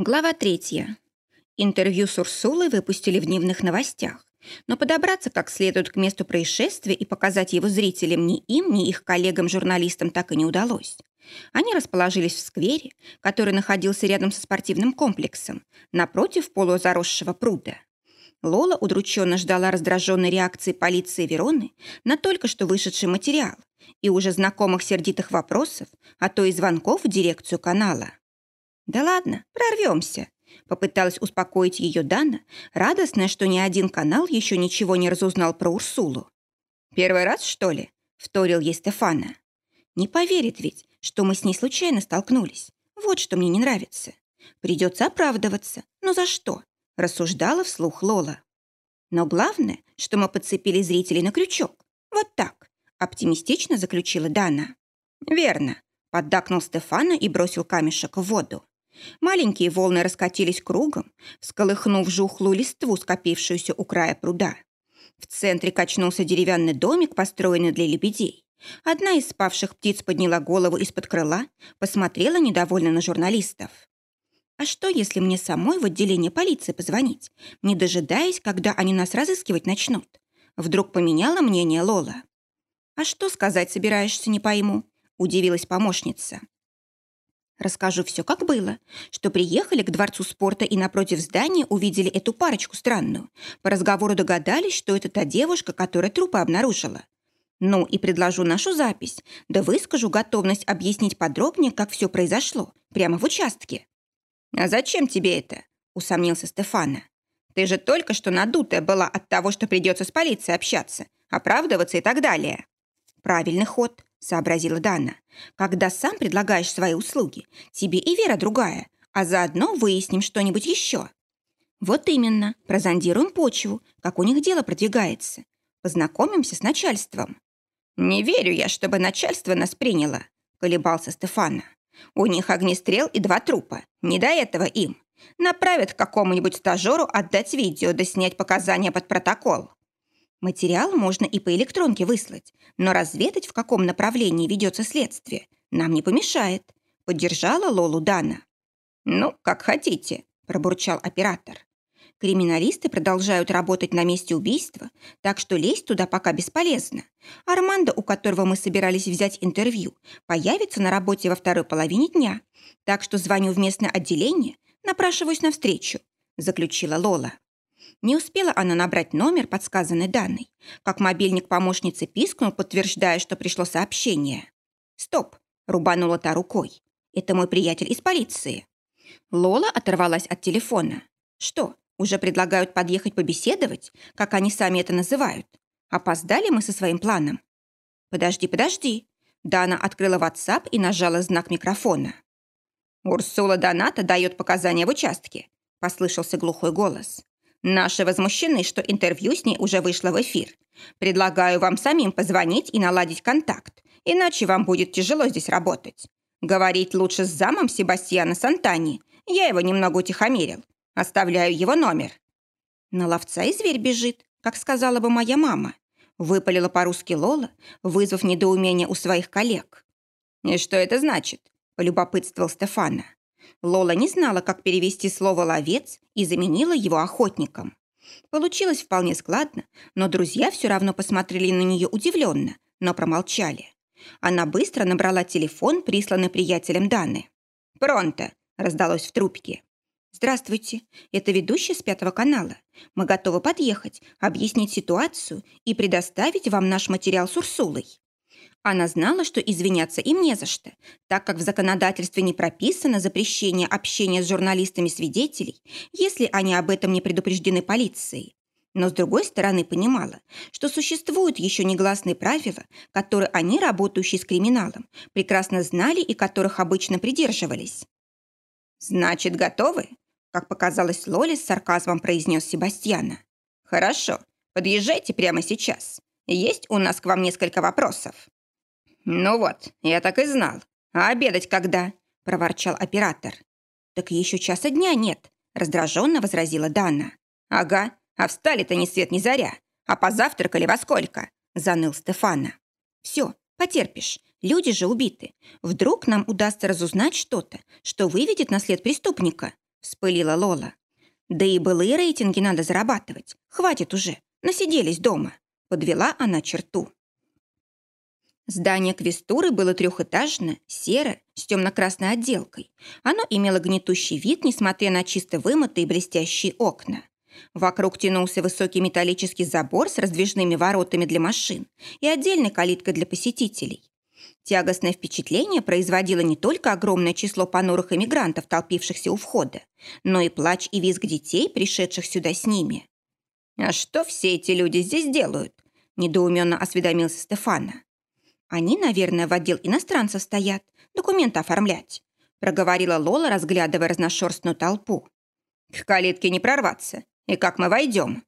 Глава третья. Интервью с Урсулой выпустили в дневных новостях, но подобраться как следует к месту происшествия и показать его зрителям ни им, ни их коллегам-журналистам так и не удалось. Они расположились в сквере, который находился рядом со спортивным комплексом, напротив полузаросшего пруда. Лола удрученно ждала раздраженной реакции полиции Вероны на только что вышедший материал и уже знакомых сердитых вопросов, а то и звонков в дирекцию канала. «Да ладно, прорвемся», — попыталась успокоить ее Дана, радостная, что ни один канал еще ничего не разузнал про Урсулу. «Первый раз, что ли?» — вторил ей Стефана. «Не поверит ведь, что мы с ней случайно столкнулись. Вот что мне не нравится. Придется оправдываться. Но за что?» — рассуждала вслух Лола. «Но главное, что мы подцепили зрителей на крючок. Вот так», — оптимистично заключила Дана. «Верно», — поддакнул Стефана и бросил камешек в воду. Маленькие волны раскатились кругом, всколыхнув жухлую листву, скопившуюся у края пруда. В центре качнулся деревянный домик, построенный для лебедей. Одна из спавших птиц подняла голову из-под крыла, посмотрела недовольно на журналистов. «А что, если мне самой в отделение полиции позвонить, не дожидаясь, когда они нас разыскивать начнут?» Вдруг поменяла мнение Лола. «А что сказать собираешься, не пойму?» – удивилась помощница. Расскажу все, как было. Что приехали к Дворцу спорта и напротив здания увидели эту парочку странную. По разговору догадались, что это та девушка, которая трупы обнаружила. Ну и предложу нашу запись, да выскажу готовность объяснить подробнее, как все произошло, прямо в участке. «А зачем тебе это?» – усомнился Стефана. «Ты же только что надутая была от того, что придется с полицией общаться, оправдываться и так далее». «Правильный ход. — сообразила Дана. «Когда сам предлагаешь свои услуги, тебе и вера другая, а заодно выясним что-нибудь еще». «Вот именно. Прозондируем почву, как у них дело продвигается. Познакомимся с начальством». «Не верю я, чтобы начальство нас приняло», — колебался Стефана. «У них огнестрел и два трупа. Не до этого им. Направят к какому-нибудь стажеру отдать видео да снять показания под протокол». Материал можно и по электронке выслать, но разведать, в каком направлении ведется следствие, нам не помешает», — поддержала Лолу Дана. «Ну, как хотите», — пробурчал оператор. Криминалисты продолжают работать на месте убийства, так что лезть туда пока бесполезно. Армандо, у которого мы собирались взять интервью, появится на работе во второй половине дня, так что звоню в местное отделение, напрашиваюсь на встречу», — заключила Лола. Не успела она набрать номер, подсказанный данной, как мобильник помощницы пискнул, подтверждая, что пришло сообщение. «Стоп!» — рубанула та рукой. «Это мой приятель из полиции». Лола оторвалась от телефона. «Что, уже предлагают подъехать побеседовать, как они сами это называют? Опоздали мы со своим планом?» «Подожди, подожди!» Дана открыла WhatsApp и нажала знак микрофона. «Урсула Доната дает показания в участке», — послышался глухой голос. Наши возмущены, что интервью с ней уже вышло в эфир. Предлагаю вам самим позвонить и наладить контакт, иначе вам будет тяжело здесь работать. Говорить лучше с замом Себастьяна Сантани. Я его немного утихомирил. Оставляю его номер. На ловца и зверь бежит, как сказала бы моя мама. Выпалила по-русски Лола, вызвав недоумение у своих коллег. «И что это значит?» – полюбопытствовал Стефана. Лола не знала, как перевести слово «ловец» и заменила его охотником. Получилось вполне складно, но друзья все равно посмотрели на нее удивленно, но промолчали. Она быстро набрала телефон, присланный приятелем Даны. «Пронто!» – раздалось в трубке. «Здравствуйте, это ведущая с Пятого канала. Мы готовы подъехать, объяснить ситуацию и предоставить вам наш материал с Урсулой». Она знала, что извиняться им не за что, так как в законодательстве не прописано запрещение общения с журналистами свидетелей, если они об этом не предупреждены полицией. Но, с другой стороны, понимала, что существуют еще негласные правила, которые они, работающие с криминалом, прекрасно знали и которых обычно придерживались. «Значит, готовы?» как показалось Лоле, с сарказмом произнес Себастьяна. «Хорошо, подъезжайте прямо сейчас. Есть у нас к вам несколько вопросов». «Ну вот, я так и знал. А обедать когда?» – проворчал оператор. «Так еще часа дня нет», – раздраженно возразила Дана. «Ага, а встали-то ни свет ни заря. А позавтракали во сколько?» – заныл Стефана. «Все, потерпишь. Люди же убиты. Вдруг нам удастся разузнать что-то, что выведет на след преступника», – вспылила Лола. «Да и былые рейтинги надо зарабатывать. Хватит уже, насиделись дома», — подвела она черту. Здание Квестуры было трехэтажное, серое, с темно-красной отделкой. Оно имело гнетущий вид, несмотря на чисто вымытые блестящие окна. Вокруг тянулся высокий металлический забор с раздвижными воротами для машин и отдельной калиткой для посетителей. Тягостное впечатление производило не только огромное число понурых эмигрантов, толпившихся у входа, но и плач и визг детей, пришедших сюда с ними. «А что все эти люди здесь делают?» – недоуменно осведомился Стефана. «Они, наверное, в отдел иностранцев стоят, документы оформлять», проговорила Лола, разглядывая разношерстную толпу. «К калитке не прорваться. И как мы войдем?»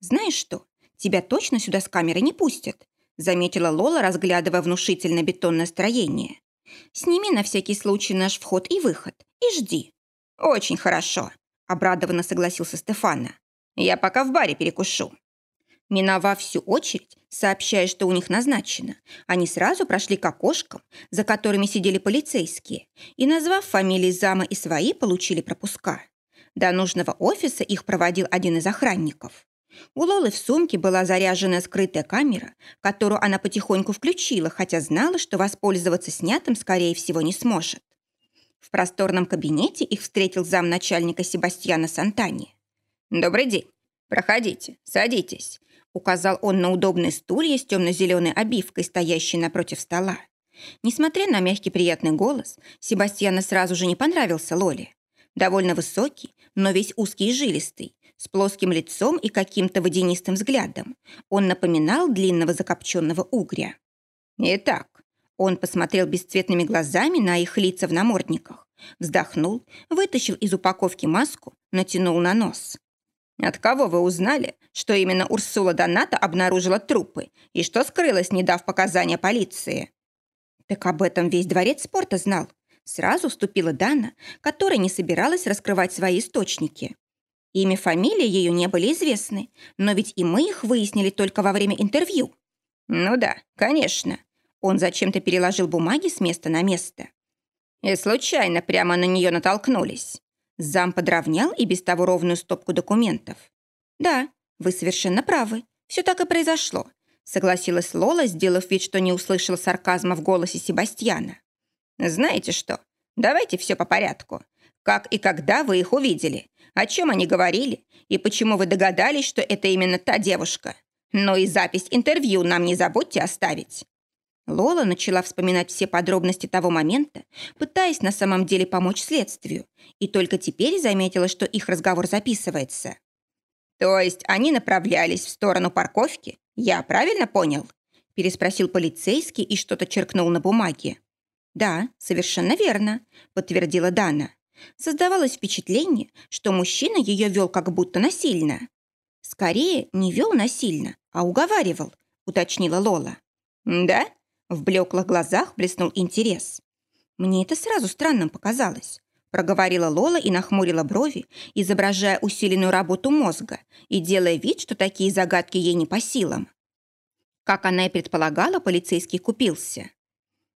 «Знаешь что, тебя точно сюда с камеры не пустят», заметила Лола, разглядывая внушительное бетонное строение. «Сними на всякий случай наш вход и выход и жди». «Очень хорошо», обрадованно согласился Стефана. «Я пока в баре перекушу». Миновав всю очередь, сообщая, что у них назначено, они сразу прошли к окошкам, за которыми сидели полицейские, и, назвав фамилии зама и свои, получили пропуска. До нужного офиса их проводил один из охранников. У Лолы в сумке была заряженная скрытая камера, которую она потихоньку включила, хотя знала, что воспользоваться снятым, скорее всего, не сможет. В просторном кабинете их встретил замначальника Себастьяна Сантани. «Добрый день. Проходите, садитесь указал он на удобные стулья с темно-зеленой обивкой, стоящие напротив стола. Несмотря на мягкий приятный голос, Себастьяна сразу же не понравился Лоле. Довольно высокий, но весь узкий и жилистый, с плоским лицом и каким-то водянистым взглядом. Он напоминал длинного закопченного угря. Итак, он посмотрел бесцветными глазами на их лица в намордниках, вздохнул, вытащил из упаковки маску, натянул на нос. От кого вы узнали, что именно Урсула Доната обнаружила трупы и что скрылась, не дав показания полиции?» Так об этом весь дворец спорта знал. Сразу вступила Дана, которая не собиралась раскрывать свои источники. Имя, фамилия ее не были известны, но ведь и мы их выяснили только во время интервью. Ну да, конечно. Он зачем-то переложил бумаги с места на место. И случайно прямо на нее натолкнулись. Зам подровнял и без того ровную стопку документов. «Да, вы совершенно правы. Все так и произошло», согласилась Лола, сделав вид, что не услышала сарказма в голосе Себастьяна. «Знаете что? Давайте все по порядку. Как и когда вы их увидели? О чем они говорили? И почему вы догадались, что это именно та девушка? Ну и запись интервью нам не забудьте оставить». Лола начала вспоминать все подробности того момента, пытаясь на самом деле помочь следствию, и только теперь заметила, что их разговор записывается. «То есть они направлялись в сторону парковки? Я правильно понял?» переспросил полицейский и что-то черкнул на бумаге. «Да, совершенно верно», — подтвердила Дана. Создавалось впечатление, что мужчина ее вел как будто насильно. «Скорее, не вел насильно, а уговаривал», — уточнила Лола. «Да?» В блеклых глазах блеснул интерес. Мне это сразу странным показалось. Проговорила Лола и нахмурила брови, изображая усиленную работу мозга и делая вид, что такие загадки ей не по силам. Как она и предполагала, полицейский купился.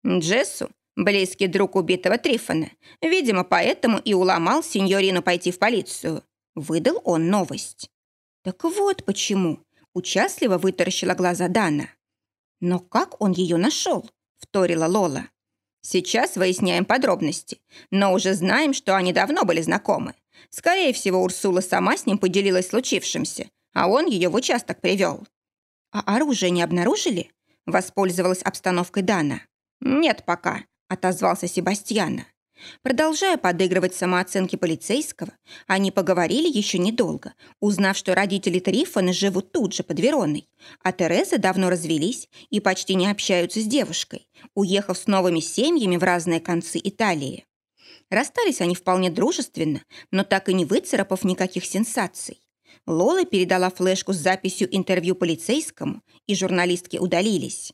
Джессу, близкий друг убитого Трифона, видимо, поэтому и уломал сеньорину пойти в полицию. Выдал он новость. Так вот почему. Участливо вытаращила глаза Дана. «Но как он ее нашел?» – вторила Лола. «Сейчас выясняем подробности, но уже знаем, что они давно были знакомы. Скорее всего, Урсула сама с ним поделилась случившимся, а он ее в участок привел». «А оружие не обнаружили?» – воспользовалась обстановкой Дана. «Нет пока», – отозвался Себастьяна. Продолжая подыгрывать самооценке полицейского, они поговорили еще недолго, узнав, что родители Трифона живут тут же, под Вероной, а Тереза давно развелись и почти не общаются с девушкой, уехав с новыми семьями в разные концы Италии. Расстались они вполне дружественно, но так и не выцарапав никаких сенсаций. Лола передала флешку с записью интервью полицейскому, и журналистки удалились.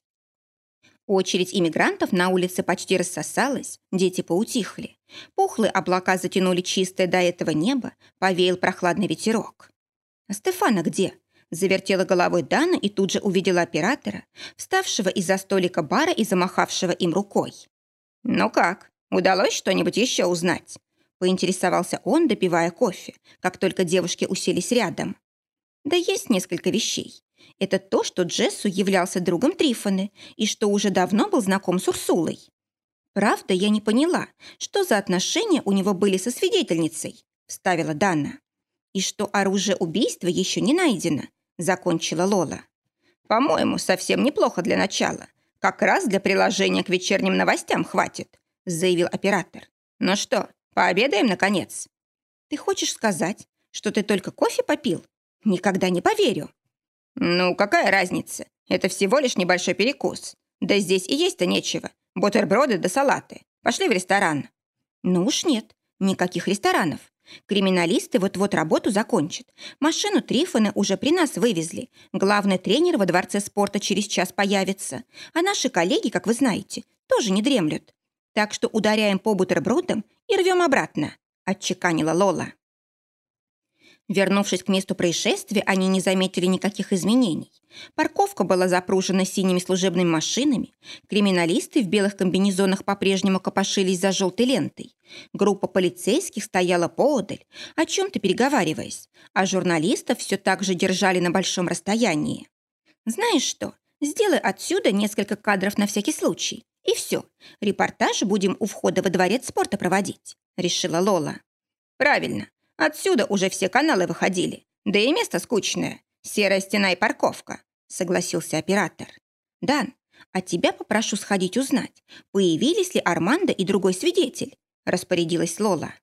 Очередь иммигрантов на улице почти рассосалась, дети поутихли. Пухлые облака затянули чистое до этого небо, повеял прохладный ветерок. «А Стефана где?» Завертела головой Дана и тут же увидела оператора, вставшего из-за столика бара и замахавшего им рукой. «Ну как, удалось что-нибудь еще узнать?» Поинтересовался он, допивая кофе, как только девушки уселись рядом. Да есть несколько вещей. Это то, что Джессу являлся другом Трифоны и что уже давно был знаком с Урсулой. Правда, я не поняла, что за отношения у него были со свидетельницей, вставила Дана. И что оружие убийства еще не найдено, закончила Лола. По-моему, совсем неплохо для начала. Как раз для приложения к вечерним новостям хватит, заявил оператор. Ну что, пообедаем, наконец? Ты хочешь сказать, что ты только кофе попил? Никогда не поверю. Ну, какая разница? Это всего лишь небольшой перекус. Да здесь и есть-то нечего. Бутерброды да салаты. Пошли в ресторан. Ну уж нет, никаких ресторанов. Криминалисты вот-вот работу закончат. Машину Трифона уже при нас вывезли. Главный тренер во Дворце спорта через час появится. А наши коллеги, как вы знаете, тоже не дремлют. Так что ударяем по бутербродам и рвем обратно», – отчеканила Лола. Вернувшись к месту происшествия, они не заметили никаких изменений. Парковка была запружена синими служебными машинами, криминалисты в белых комбинезонах по-прежнему копошились за желтой лентой. Группа полицейских стояла поодаль, о чем-то переговариваясь, а журналистов все так же держали на большом расстоянии. «Знаешь что, сделай отсюда несколько кадров на всякий случай, и все, репортаж будем у входа во дворец спорта проводить», — решила Лола. «Правильно, Отсюда уже все каналы выходили. Да и место скучное. Серая стена и парковка», — согласился оператор. «Дан, а тебя попрошу сходить узнать, появились ли Армандо и другой свидетель», — распорядилась Лола.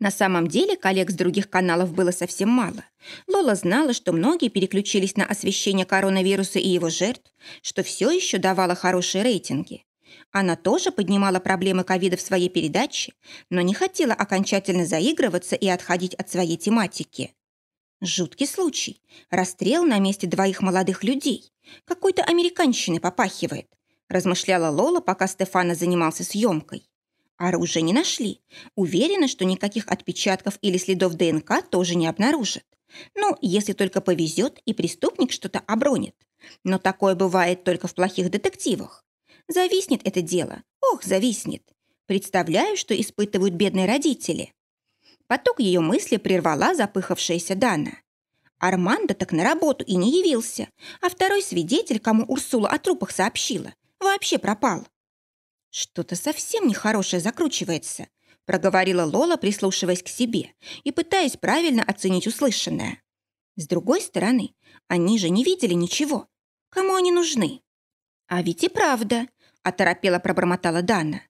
На самом деле коллег с других каналов было совсем мало. Лола знала, что многие переключились на освещение коронавируса и его жертв, что все еще давало хорошие рейтинги. Она тоже поднимала проблемы ковида в своей передаче, но не хотела окончательно заигрываться и отходить от своей тематики. Жуткий случай. Расстрел на месте двоих молодых людей. Какой-то американщины попахивает. Размышляла Лола, пока Стефана занимался съемкой. Оружие не нашли. Уверена, что никаких отпечатков или следов ДНК тоже не обнаружат. Ну, если только повезет, и преступник что-то обронит. Но такое бывает только в плохих детективах. Зависнет это дело. Ох, зависнет. Представляю, что испытывают бедные родители. Поток ее мысли прервала запыхавшаяся Дана. Армандо так на работу и не явился, а второй свидетель, кому Урсула о трупах сообщила, вообще пропал. Что-то совсем нехорошее закручивается, проговорила Лола, прислушиваясь к себе и пытаясь правильно оценить услышанное. С другой стороны, они же не видели ничего. Кому они нужны? А ведь и правда, оторопела пробормотала Дана.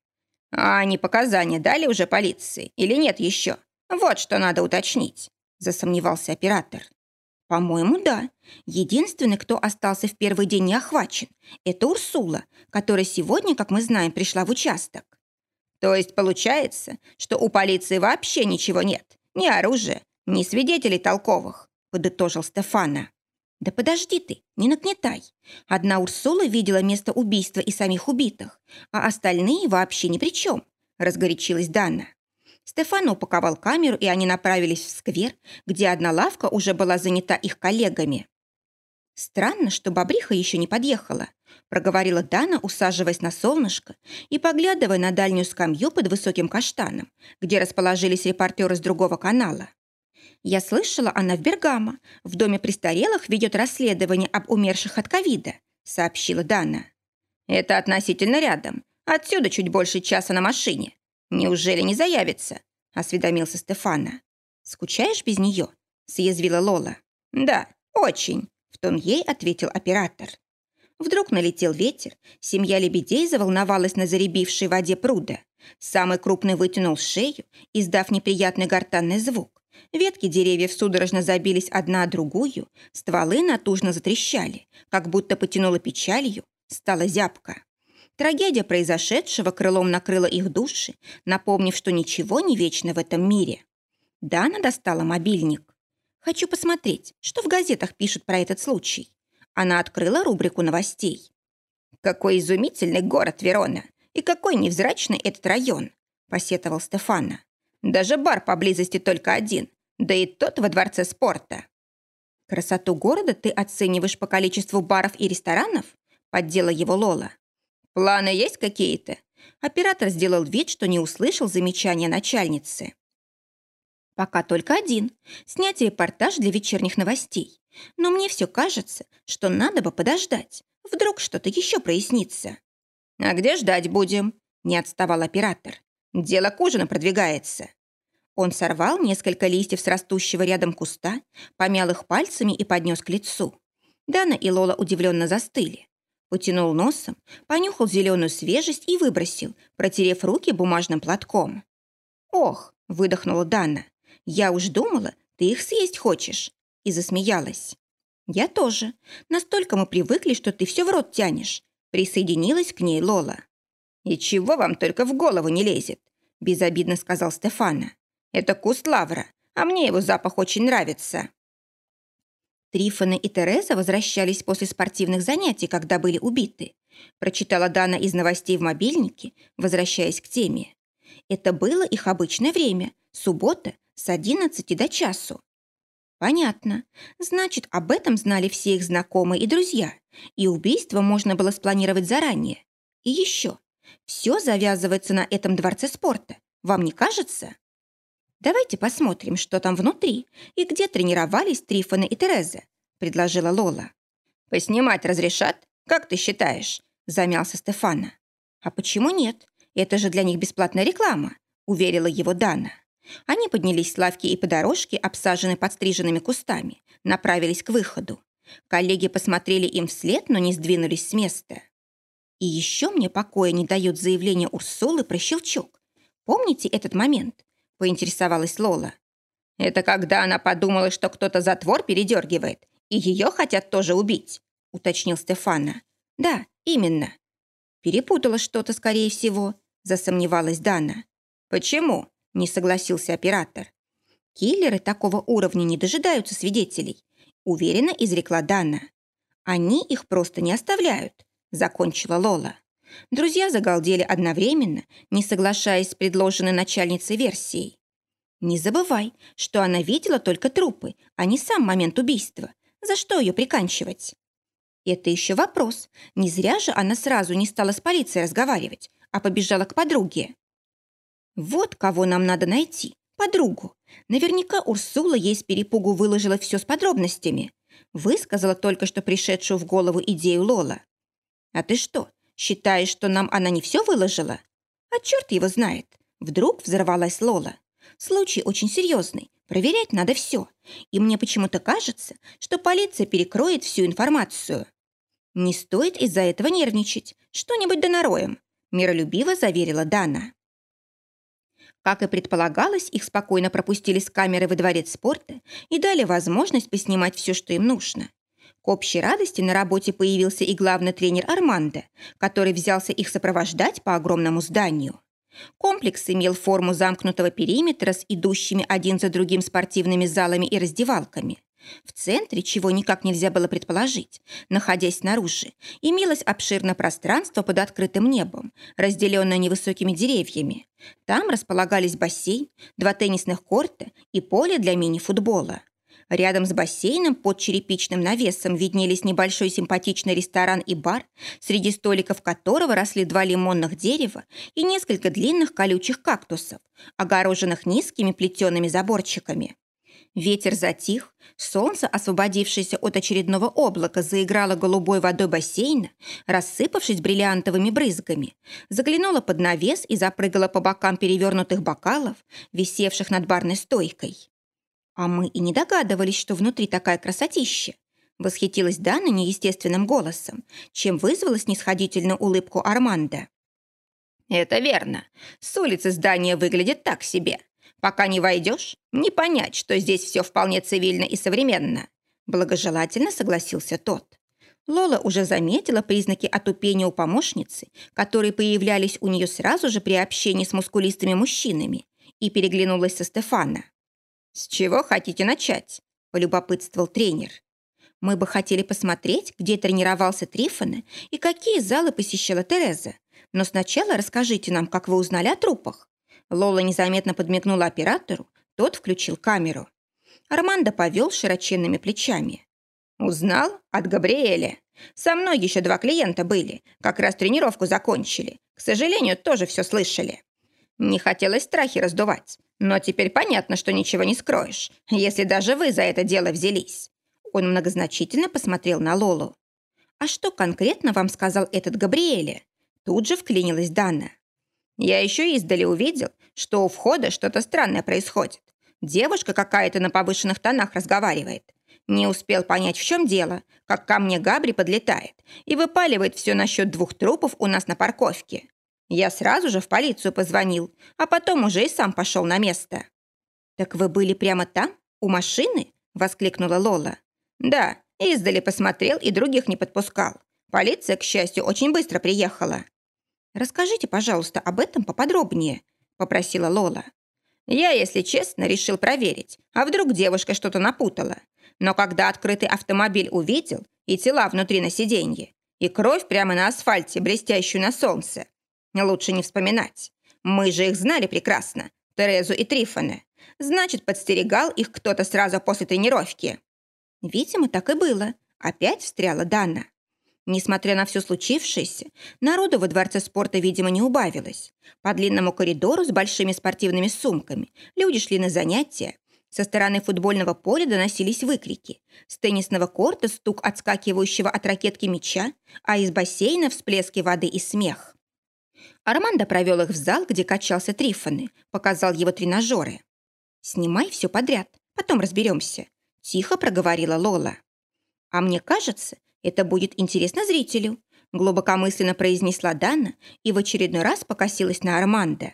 «А они показания дали уже полиции или нет еще? Вот что надо уточнить», засомневался оператор. «По-моему, да. Единственный, кто остался в первый день не охвачен, это Урсула, которая сегодня, как мы знаем, пришла в участок. То есть получается, что у полиции вообще ничего нет? Ни оружия, ни свидетелей толковых», подытожил Стефана. «Да подожди ты, не нагнетай. Одна Урсула видела место убийства и самих убитых, а остальные вообще ни при чем», — разгорячилась Дана. Стефано упаковал камеру, и они направились в сквер, где одна лавка уже была занята их коллегами. «Странно, что бобриха еще не подъехала», — проговорила Дана, усаживаясь на солнышко и поглядывая на дальнюю скамью под высоким каштаном, где расположились репортеры с другого канала. Я слышала, она в Бергамо. В доме престарелых ведет расследование об умерших от ковида», — сообщила Дана. «Это относительно рядом. Отсюда чуть больше часа на машине. Неужели не заявится?» — осведомился Стефана. «Скучаешь без нее?» — съязвила Лола. «Да, очень», — в тон ей ответил оператор. Вдруг налетел ветер, семья лебедей заволновалась на заребившей воде пруда. Самый крупный вытянул шею, издав неприятный гортанный звук. Ветки деревьев судорожно забились одна о другую, стволы натужно затрещали, как будто потянуло печалью, стала зябко. Трагедия произошедшего крылом накрыла их души, напомнив, что ничего не вечно в этом мире. Дана достала мобильник. «Хочу посмотреть, что в газетах пишут про этот случай». Она открыла рубрику новостей. «Какой изумительный город Верона! И какой невзрачный этот район!» – посетовал Стефана. Даже бар поблизости только один, да и тот во дворце спорта. Красоту города ты оцениваешь по количеству баров и ресторанов? Поддела его Лола. Планы есть какие-то? Оператор сделал вид, что не услышал замечания начальницы. Пока только один – снять репортаж для вечерних новостей. Но мне все кажется, что надо бы подождать. Вдруг что-то еще прояснится. «А где ждать будем?» – не отставал оператор. «Дело к ужину продвигается». Он сорвал несколько листьев с растущего рядом куста, помял их пальцами и поднес к лицу. Дана и Лола удивленно застыли. Потянул носом, понюхал зеленую свежесть и выбросил, протерев руки бумажным платком. «Ох!» – выдохнула Дана. «Я уж думала, ты их съесть хочешь!» И засмеялась. «Я тоже. Настолько мы привыкли, что ты все в рот тянешь», присоединилась к ней Лола. «И чего вам только в голову не лезет?» безобидно сказал Стефана. Это куст лавра, а мне его запах очень нравится». Трифона и Тереза возвращались после спортивных занятий, когда были убиты. Прочитала Дана из новостей в мобильнике, возвращаясь к теме. Это было их обычное время, суббота, с 11 до часу. Понятно. Значит, об этом знали все их знакомые и друзья. И убийство можно было спланировать заранее. И еще. Все завязывается на этом дворце спорта. Вам не кажется? «Давайте посмотрим, что там внутри и где тренировались Трифоны и Тереза», — предложила Лола. «Поснимать разрешат? Как ты считаешь?» — замялся Стефана. «А почему нет? Это же для них бесплатная реклама», — уверила его Дана. Они поднялись с лавки и по дорожке, обсаженной подстриженными кустами, направились к выходу. Коллеги посмотрели им вслед, но не сдвинулись с места. И еще мне покоя не дает заявление Урсулы про щелчок. Помните этот момент? – поинтересовалась Лола. «Это когда она подумала, что кто-то затвор передергивает, и ее хотят тоже убить», – уточнил Стефана. «Да, именно». «Перепутала что-то, скорее всего», – засомневалась Дана. «Почему?» – не согласился оператор. «Киллеры такого уровня не дожидаются свидетелей», – уверенно изрекла Дана. «Они их просто не оставляют», – закончила Лола. Друзья загалдели одновременно, не соглашаясь с предложенной начальницей версией. Не забывай, что она видела только трупы, а не сам момент убийства. За что ее приканчивать? Это еще вопрос. Не зря же она сразу не стала с полицией разговаривать, а побежала к подруге. Вот кого нам надо найти. Подругу. Наверняка Урсула ей с перепугу выложила все с подробностями. Высказала только что пришедшую в голову идею Лола. А ты что, Считаешь, что нам она не все выложила? А черт его знает. Вдруг взорвалась Лола. Случай очень серьезный. Проверять надо все. И мне почему-то кажется, что полиция перекроет всю информацию. Не стоит из-за этого нервничать. Что-нибудь донароем, миролюбиво заверила Дана. Как и предполагалось, их спокойно пропустили с камеры во дворец спорта и дали возможность поснимать все, что им нужно. К общей радости на работе появился и главный тренер Армандо, который взялся их сопровождать по огромному зданию. Комплекс имел форму замкнутого периметра с идущими один за другим спортивными залами и раздевалками. В центре, чего никак нельзя было предположить, находясь снаружи, имелось обширное пространство под открытым небом, разделенное невысокими деревьями. Там располагались бассейн, два теннисных корта и поле для мини-футбола. Рядом с бассейном под черепичным навесом виднелись небольшой симпатичный ресторан и бар, среди столиков которого росли два лимонных дерева и несколько длинных колючих кактусов, огороженных низкими плетеными заборчиками. Ветер затих, солнце, освободившееся от очередного облака, заиграло голубой водой бассейна, рассыпавшись бриллиантовыми брызгами, заглянуло под навес и запрыгало по бокам перевернутых бокалов, висевших над барной стойкой. «А мы и не догадывались, что внутри такая красотища!» Восхитилась Дана неестественным голосом, чем вызвала снисходительную улыбку Арманда. «Это верно. С улицы здание выглядит так себе. Пока не войдешь, не понять, что здесь все вполне цивильно и современно». Благожелательно согласился тот. Лола уже заметила признаки отупения у помощницы, которые появлялись у нее сразу же при общении с мускулистыми мужчинами, и переглянулась со Стефана. «С чего хотите начать?» – полюбопытствовал тренер. «Мы бы хотели посмотреть, где тренировался Трифона и какие залы посещала Тереза. Но сначала расскажите нам, как вы узнали о трупах». Лола незаметно подмигнула оператору, тот включил камеру. Армандо повел широченными плечами. «Узнал? От Габриэля. Со мной еще два клиента были, как раз тренировку закончили. к сожалению, тоже все слышали. Не хотелось страхи раздувать, но теперь понятно, что ничего не скроешь, если даже вы за это дело взялись. Он многозначительно посмотрел на Лолу. «А что конкретно вам сказал этот Габриэле?» Тут же вклинилась Дана. «Я еще издали увидел, что у входа что-то странное происходит. Девушка какая-то на повышенных тонах разговаривает. Не успел понять, в чем дело, как ко мне Габри подлетает и выпаливает все насчет двух трупов у нас на парковке. Я сразу же в полицию позвонил, а потом уже и сам пошел на место. «Так вы были прямо там, у машины?» – воскликнула Лола. «Да, издали посмотрел и других не подпускал. Полиция, к счастью, очень быстро приехала». «Расскажите, пожалуйста, об этом поподробнее», – попросила Лола. «Я, если честно, решил проверить, а вдруг девушка что-то напутала. Но когда открытый автомобиль увидел, и тела внутри на сиденье, и кровь прямо на асфальте, блестящую на солнце, лучше не вспоминать. Мы же их знали прекрасно, Терезу и Трифона. Значит, подстерегал их кто-то сразу после тренировки. Видимо, так и было. Опять встряла Дана. Несмотря на все случившееся, народу во дворце спорта, видимо, не убавилось. По длинному коридору с большими спортивными сумками люди шли на занятия. Со стороны футбольного поля доносились выкрики. С теннисного корта стук отскакивающего от ракетки мяча, а из бассейна всплески воды и смех. Армандо провел их в зал, где качался Трифоны, показал его тренажеры. «Снимай все подряд, потом разберемся», – тихо проговорила Лола. «А мне кажется, это будет интересно зрителю», глубокомысленно произнесла Дана и в очередной раз покосилась на Армандо.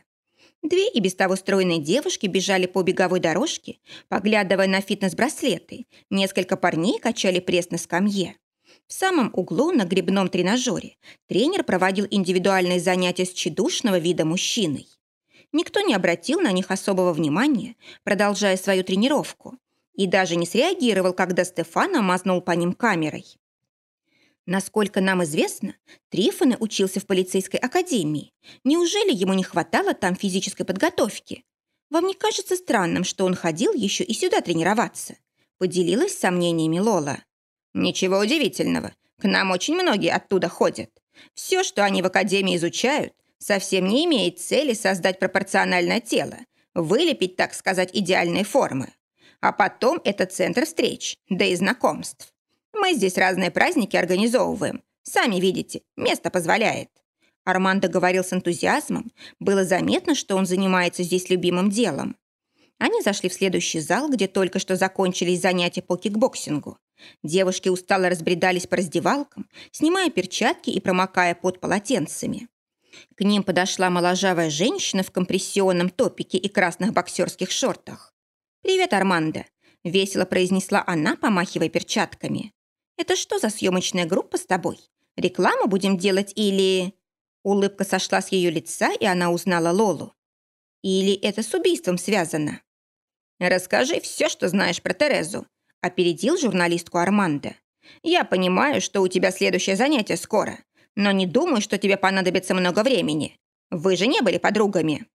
Две и без того стройные девушки бежали по беговой дорожке, поглядывая на фитнес-браслеты. Несколько парней качали пресс на скамье. В самом углу на грибном тренажере тренер проводил индивидуальные занятия с чедушного вида мужчиной. Никто не обратил на них особого внимания, продолжая свою тренировку, и даже не среагировал, когда Стефана мазнул по ним камерой. Насколько нам известно, Трифоне учился в полицейской академии. Неужели ему не хватало там физической подготовки? Вам не кажется странным, что он ходил еще и сюда тренироваться? Поделилась сомнениями Лола. Ничего удивительного. К нам очень многие оттуда ходят. Все, что они в академии изучают, совсем не имеет цели создать пропорциональное тело, вылепить, так сказать, идеальные формы. А потом это центр встреч, да и знакомств. Мы здесь разные праздники организовываем. Сами видите, место позволяет». Армандо говорил с энтузиазмом. Было заметно, что он занимается здесь любимым делом. Они зашли в следующий зал, где только что закончились занятия по кикбоксингу. Девушки устало разбредались по раздевалкам, снимая перчатки и промокая под полотенцами. К ним подошла моложавая женщина в компрессионном топике и красных боксерских шортах. «Привет, Армандо!» – весело произнесла она, помахивая перчатками. Это что за съемочная группа с тобой? Рекламу будем делать или...» Улыбка сошла с ее лица, и она узнала Лолу. «Или это с убийством связано?» «Расскажи все, что знаешь про Терезу», — опередил журналистку Армандо. «Я понимаю, что у тебя следующее занятие скоро, но не думаю, что тебе понадобится много времени. Вы же не были подругами».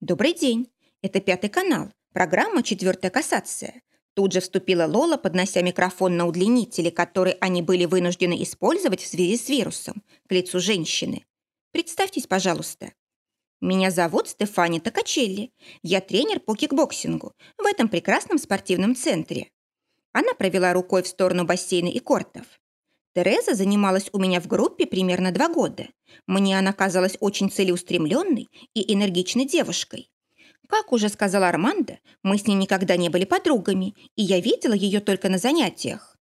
«Добрый день. Это Пятый канал. Программа «Четвертая кассация». Тут же вступила Лола, поднося микрофон на удлинители, который они были вынуждены использовать в связи с вирусом, к лицу женщины. «Представьтесь, пожалуйста». «Меня зовут Стефани Токачелли. Я тренер по кикбоксингу в этом прекрасном спортивном центре». Она провела рукой в сторону бассейна и кортов. Тереза занималась у меня в группе примерно два года. Мне она казалась очень целеустремленной и энергичной девушкой. Как уже сказал Армандо, мы с ней никогда не были подругами, и я видела ее только на занятиях.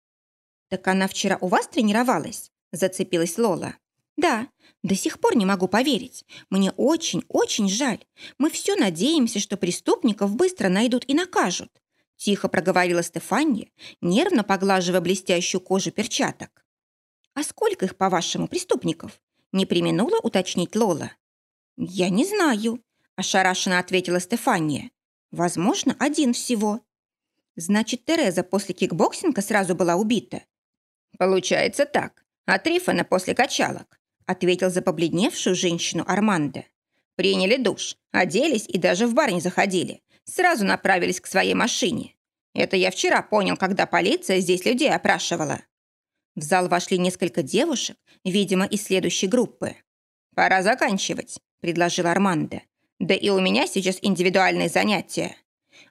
«Так она вчера у вас тренировалась?» – зацепилась Лола. «Да, до сих пор не могу поверить. Мне очень-очень жаль. Мы все надеемся, что преступников быстро найдут и накажут», – тихо проговорила Стефания, нервно поглаживая блестящую кожу перчаток. «А сколько их, по-вашему, преступников?» – не преминула уточнить Лола. «Я не знаю», ошарашенно ответила Стефания. Возможно, один всего. Значит, Тереза после кикбоксинга сразу была убита. Получается так. А Трифона после качалок, ответил за побледневшую женщину Армандо. Приняли душ, оделись и даже в бар не заходили. Сразу направились к своей машине. Это я вчера понял, когда полиция здесь людей опрашивала. В зал вошли несколько девушек, видимо, из следующей группы. «Пора заканчивать», — предложил Армандо. «Да и у меня сейчас индивидуальные занятия».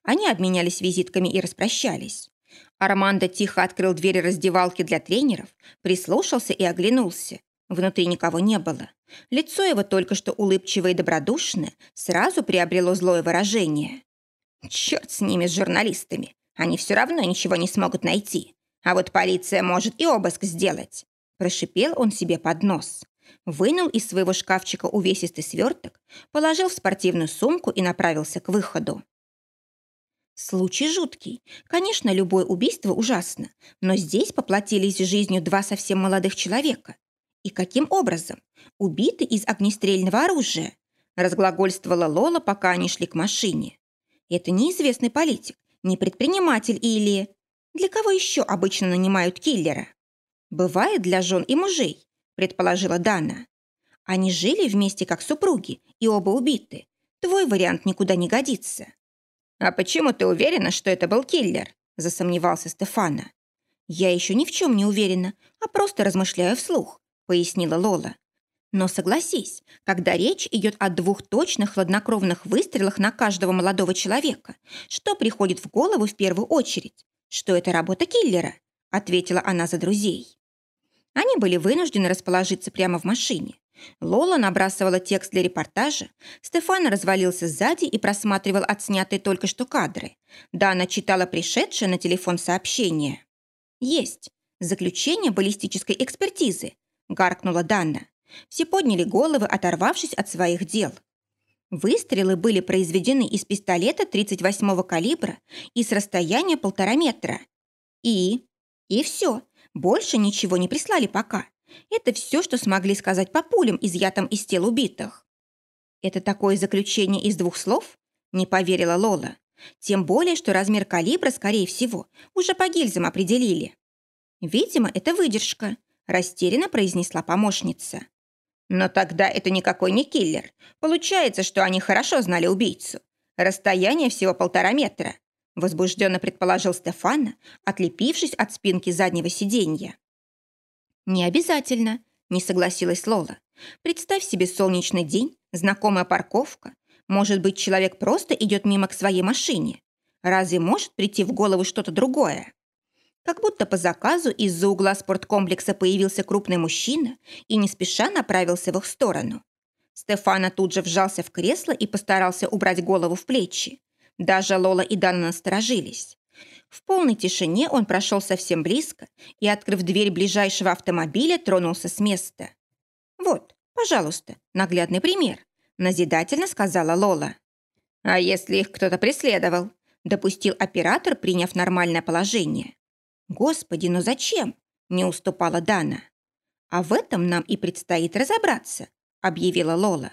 Они обменялись визитками и распрощались. Армандо тихо открыл дверь раздевалки для тренеров, прислушался и оглянулся. Внутри никого не было. Лицо его, только что улыбчивое и добродушное, сразу приобрело злое выражение. «Черт с ними, с журналистами! Они все равно ничего не смогут найти. А вот полиция может и обыск сделать!» Прошипел он себе под нос. Вынул из своего шкафчика увесистый сверток, положил в спортивную сумку и направился к выходу. Случай жуткий. Конечно, любое убийство ужасно, но здесь поплатились жизнью два совсем молодых человека. И каким образом? Убиты из огнестрельного оружия. Разглагольствовала Лола, пока они шли к машине. Это неизвестный политик, не предприниматель или... Для кого еще обычно нанимают киллера? Бывает для жен и мужей, предположила Дана. Они жили вместе как супруги, и оба убиты. Твой вариант никуда не годится. А почему ты уверена, что это был киллер? Засомневался Стефана. Я еще ни в чем не уверена, а просто размышляю вслух, пояснила Лола. Но согласись, когда речь идет о двух точных хладнокровных выстрелах на каждого молодого человека, что приходит в голову в первую очередь? Что это работа киллера? Ответила она за друзей. Они были вынуждены расположиться прямо в машине. Лола набрасывала текст для репортажа, Стефан развалился сзади и просматривал отснятые только что кадры. Дана читала пришедшее на телефон сообщение. «Есть. Заключение баллистической экспертизы», – гаркнула Дана. Все подняли головы, оторвавшись от своих дел. Выстрелы были произведены из пистолета 38-го калибра и с расстояния полтора метра. И... и все. Больше ничего не прислали пока. Это все, что смогли сказать по пулям, изъятым из тел убитых. Это такое заключение из двух слов? Не поверила Лола. Тем более, что размер калибра, скорее всего, уже по гильзам определили. Видимо, это выдержка, растерянно произнесла помощница. Но тогда это никакой не киллер. Получается, что они хорошо знали убийцу. Расстояние всего полтора метра. Возбужденно предположил Стефана, отлепившись от спинки заднего сиденья. «Не обязательно», — не согласилась Лола. «Представь себе солнечный день, знакомая парковка. Может быть, человек просто идет мимо к своей машине. Разве может прийти в голову что-то другое?» Как будто по заказу из-за угла спорткомплекса появился крупный мужчина и не спеша направился в их сторону. Стефана тут же вжался в кресло и постарался убрать голову в плечи. Даже Лола и Дана насторожились. В полной тишине он прошел совсем близко и, открыв дверь ближайшего автомобиля, тронулся с места. «Вот, пожалуйста, наглядный пример», – назидательно сказала Лола. «А если их кто-то преследовал?» – допустил оператор, приняв нормальное положение. «Господи, ну зачем?» – не уступала Дана. «А в этом нам и предстоит разобраться», – объявила Лола.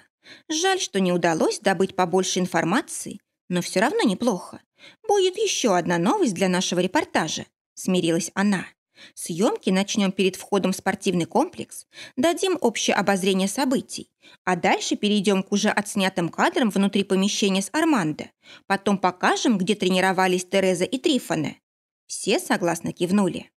«Жаль, что не удалось добыть побольше информации, но все равно неплохо. Будет еще одна новость для нашего репортажа», – смирилась она. «Съемки начнем перед входом в спортивный комплекс, дадим общее обозрение событий, а дальше перейдем к уже отснятым кадрам внутри помещения с Армандо. Потом покажем, где тренировались Тереза и Трифоне. Все согласно кивнули.